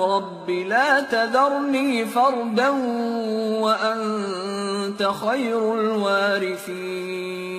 رب لا تذرني فردا وأنت خير الوارثين